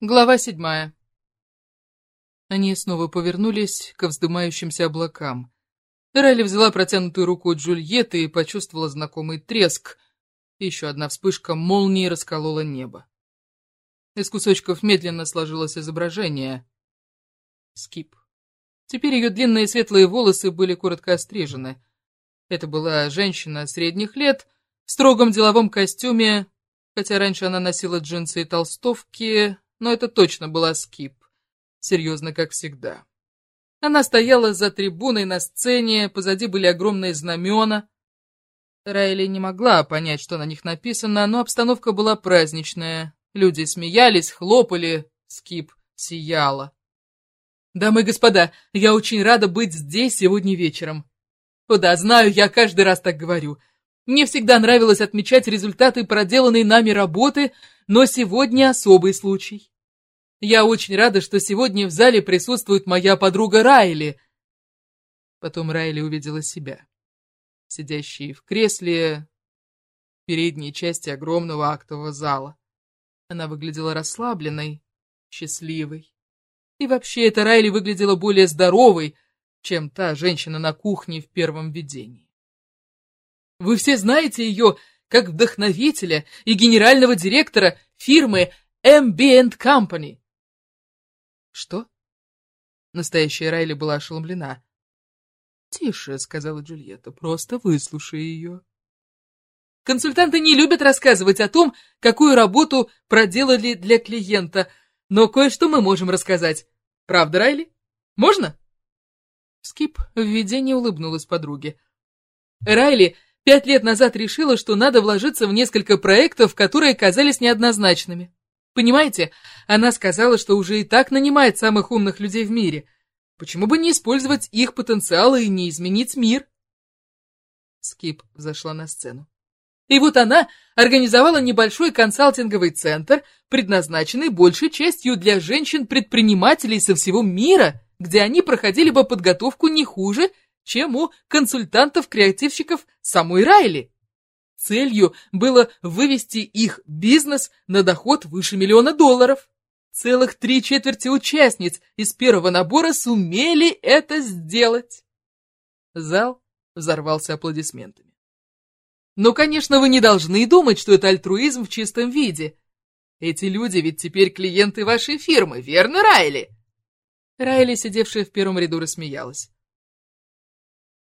Глава седьмая. Они снова повернулись к вздымающимся облакам. Райли взяла протянутую руку Джульетты и почувствовала знакомый треск. Еще одна вспышка молнии расколола небо. Из кусочков медленно сложилось изображение. Скип. Теперь ее длинные светлые волосы были коротко острижены. Это была женщина средних лет, в строгом деловом костюме, хотя раньше она носила джинсы и толстовки, но это точно была Скип. Серьезно, как всегда. Она стояла за трибуной на сцене, позади были огромные знамена. Райли не могла понять, что на них написано, но обстановка была праздничная. Люди смеялись, хлопали, Скип сияла. «Дамы и господа, я очень рада быть здесь сегодня вечером. О да, знаю, я каждый раз так говорю. Мне всегда нравилось отмечать результаты проделанной нами работы, но сегодня особый случай. Я очень рада, что сегодня в зале присутствует моя подруга Райли. Потом Райли увидела себя, сидящей в кресле в передней части огромного актового зала. Она выглядела расслабленной, счастливой. И вообще эта Райли выглядела более здоровой, чем та женщина на кухне в первом видении. Вы все знаете ее как вдохновителя и генерального директора фирмы Ambient Company. Что? Настоящая Райли была ошеломлена. «Тише», — сказала Джульетта, — «просто выслушай ее». Консультанты не любят рассказывать о том, какую работу проделали для клиента, но кое-что мы можем рассказать. Правда, Райли? Можно? Скип в видении улыбнулась подруге. Райли пять лет назад решила, что надо вложиться в несколько проектов, которые казались неоднозначными. Понимаете, она сказала, что уже и так нанимает самых умных людей в мире. Почему бы не использовать их потенциалы и не изменить мир? Скип зашла на сцену. И вот она организовала небольшой консалтинговый центр, предназначенный большей частью для женщин-предпринимателей со всего мира, где они проходили бы подготовку не хуже, чем у консультантов-креативщиков самой Райли. Целью было вывести их бизнес на доход выше миллиона долларов. Целых три четверти участниц из первого набора сумели это сделать. Зал взорвался аплодисментами. Но, конечно, вы не должны думать, что это альтруизм в чистом виде. Эти люди ведь теперь клиенты вашей фирмы, верно, Райли? Райли, сидевшая в первом ряду, рассмеялась.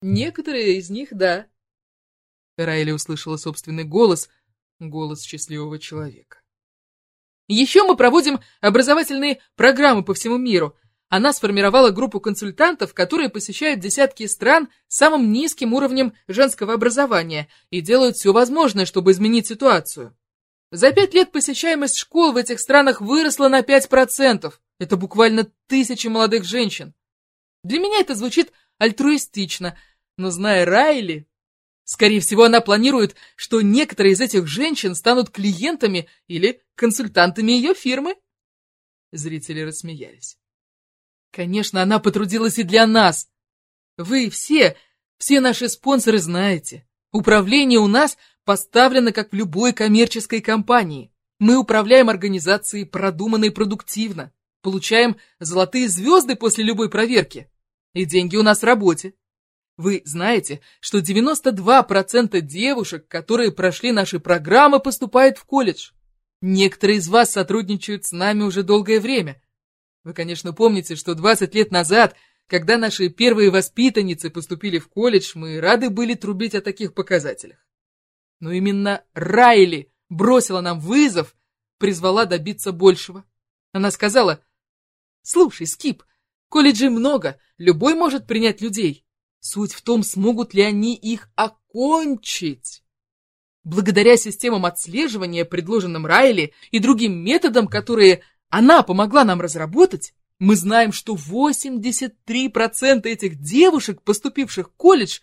Некоторые из них — да. Райли услышала собственный голос, голос счастливого человека. Еще мы проводим образовательные программы по всему миру. Она сформировала группу консультантов, которые посещают десятки стран с самым низким уровнем женского образования и делают все возможное, чтобы изменить ситуацию. За пять лет посещаемость школ в этих странах выросла на 5%. Это буквально тысячи молодых женщин. Для меня это звучит альтруистично, но зная Райли, скорее всего, она планирует, что некоторые из этих женщин станут клиентами или консультантами ее фирмы. Зрители рассмеялись. Конечно, она потрудилась и для нас. Вы все, все наши спонсоры знаете. Управление у нас поставлено, как в любой коммерческой компании. Мы управляем организацией продуманно и продуктивно. Получаем золотые звезды после любой проверки. И деньги у нас в работе. Вы знаете, что 92% девушек, которые прошли наши программы, поступают в колледж. Некоторые из вас сотрудничают с нами уже долгое время. Вы, конечно, помните, что 20 лет назад, когда наши первые воспитанницы поступили в колледж, мы рады были трубить о таких показателях. Но именно Райли бросила нам вызов, призвала добиться большего. Она сказала, «Слушай, Скип, колледжей много, любой может принять людей. Суть в том, смогут ли они их окончить. Благодаря системам отслеживания, предложенным Райли, и другим методам, которые она помогла нам разработать, мы знаем, что 83% этих девушек, поступивших в колледж,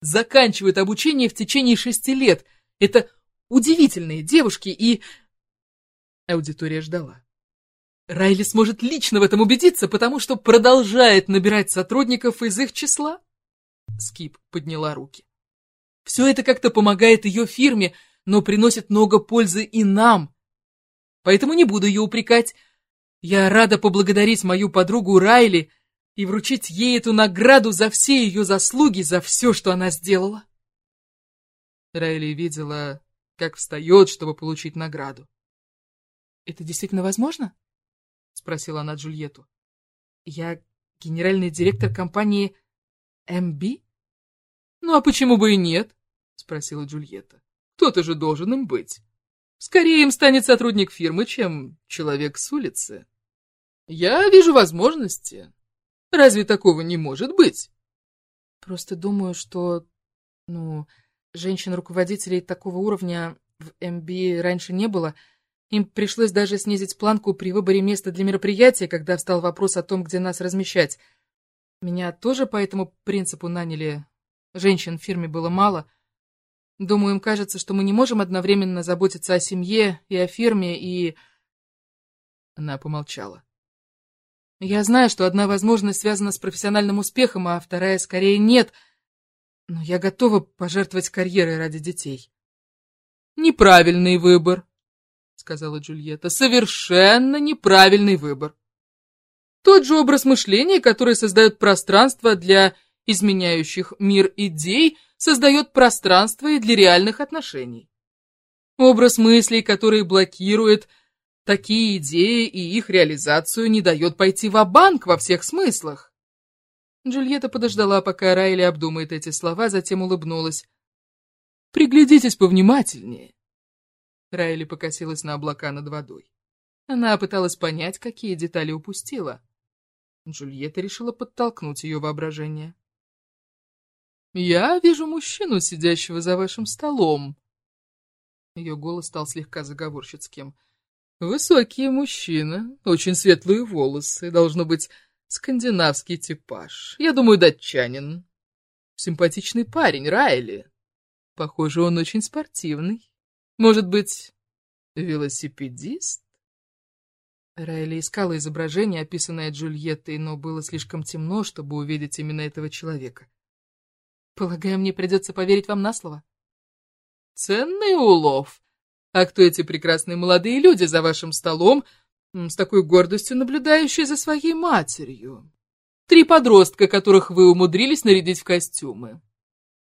заканчивают обучение в течение шести лет. Это удивительные девушки, и... Аудитория ждала. Райли сможет лично в этом убедиться, потому что продолжает набирать сотрудников из их числа. Скип подняла руки. Все это как-то помогает ее фирме, но приносит много пользы и нам. Поэтому не буду ее упрекать. Я рада поблагодарить мою подругу Райли и вручить ей эту награду за все ее заслуги, за все, что она сделала. Райли видела, как встает, чтобы получить награду. «Это действительно возможно?» — спросила она Джульетту. «Я генеральный директор компании МБ?» «Ну а почему бы и нет?» — спросила Джульетта. «Кто-то же должен им быть. Скорее им станет сотрудник фирмы, чем человек с улицы. Я вижу возможности. Разве такого не может быть?» «Просто думаю, что, ну, женщин-руководителей такого уровня в МБ раньше не было», им пришлось даже снизить планку при выборе места для мероприятия, когда встал вопрос о том, где нас размещать. Меня тоже по этому принципу наняли. Женщин в фирме было мало. Думаю, им кажется, что мы не можем одновременно заботиться о семье и о фирме, и... Она помолчала. Я знаю, что одна возможность связана с профессиональным успехом, а вторая скорее нет. Но я готова пожертвовать карьерой ради детей. Неправильный выбор, сказала Джульетта. «Совершенно неправильный выбор. Тот же образ мышления, который создает пространство для изменяющих мир идей, создает пространство и для реальных отношений. Образ мыслей, который блокирует такие идеи и их реализацию, не дает пойти в банк во всех смыслах. Джульетта подождала, пока Райли обдумает эти слова, затем улыбнулась. «Приглядитесь повнимательнее. Райли покосилась на облака над водой. Она пыталась понять, какие детали упустила. Джульетта решила подтолкнуть ее воображение. «Я вижу мужчину, сидящего за вашим столом». Ее голос стал слегка заговорщицким. «Высокий мужчина, очень светлые волосы, должно быть скандинавский типаж. Я думаю, датчанин. Симпатичный парень, Райли. Похоже, он очень спортивный. Может быть, велосипедист? Райли искала изображение, описанное Джульеттой, но было слишком темно, чтобы увидеть именно этого человека. Полагаю, мне придется поверить вам на слово. Ценный улов. А кто эти прекрасные молодые люди за вашим столом, с такой гордостью наблюдающие за своей матерью? Три подростка, которых вы умудрились нарядить в костюмы.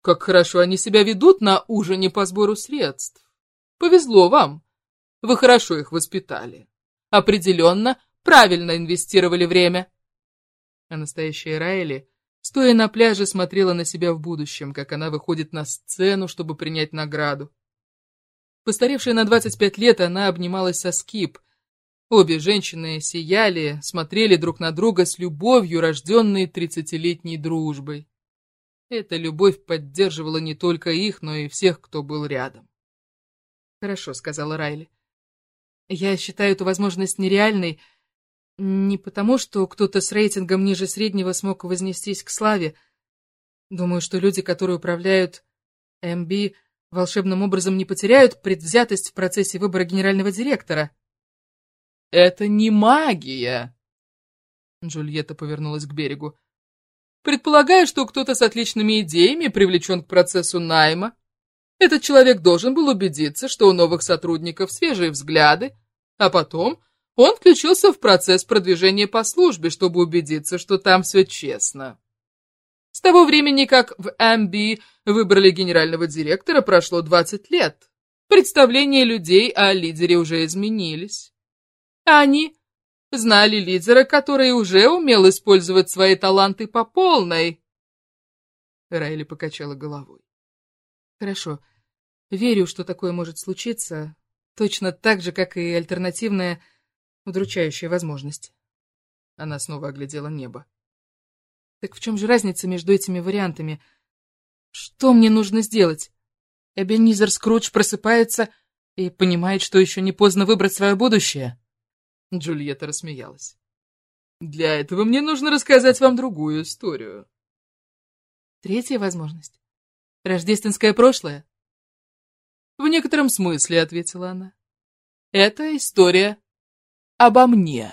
Как хорошо они себя ведут на ужине по сбору средств. Повезло вам. Вы хорошо их воспитали. Определенно, правильно инвестировали время. А настоящая Райли, стоя на пляже, смотрела на себя в будущем, как она выходит на сцену, чтобы принять награду. Постаревшая на 25 лет, она обнималась со Скип. Обе женщины сияли, смотрели друг на друга с любовью, рожденной тридцатилетней дружбой. Эта любовь поддерживала не только их, но и всех, кто был рядом. «Хорошо», — сказала Райли. «Я считаю эту возможность нереальной не потому, что кто-то с рейтингом ниже среднего смог вознестись к славе. Думаю, что люди, которые управляют МБ, волшебным образом не потеряют предвзятость в процессе выбора генерального директора». «Это не магия!» Джульетта повернулась к берегу. «Предполагаю, что кто-то с отличными идеями привлечен к процессу найма, этот человек должен был убедиться, что у новых сотрудников свежие взгляды, а потом он включился в процесс продвижения по службе, чтобы убедиться, что там все честно. С того времени, как в МБ выбрали генерального директора, прошло 20 лет. Представления людей о лидере уже изменились. Они знали лидера, который уже умел использовать свои таланты по полной. Райли покачала головой. Хорошо. Верю, что такое может случиться, точно так же, как и альтернативная, удручающая возможность. Она снова оглядела небо. Так в чем же разница между этими вариантами? Что мне нужно сделать? Эбенизер Скрудж просыпается и понимает, что еще не поздно выбрать свое будущее. Джульетта рассмеялась. Для этого мне нужно рассказать вам другую историю. Третья возможность. Рождественское прошлое? В некотором смысле, ответила она. Это история обо мне.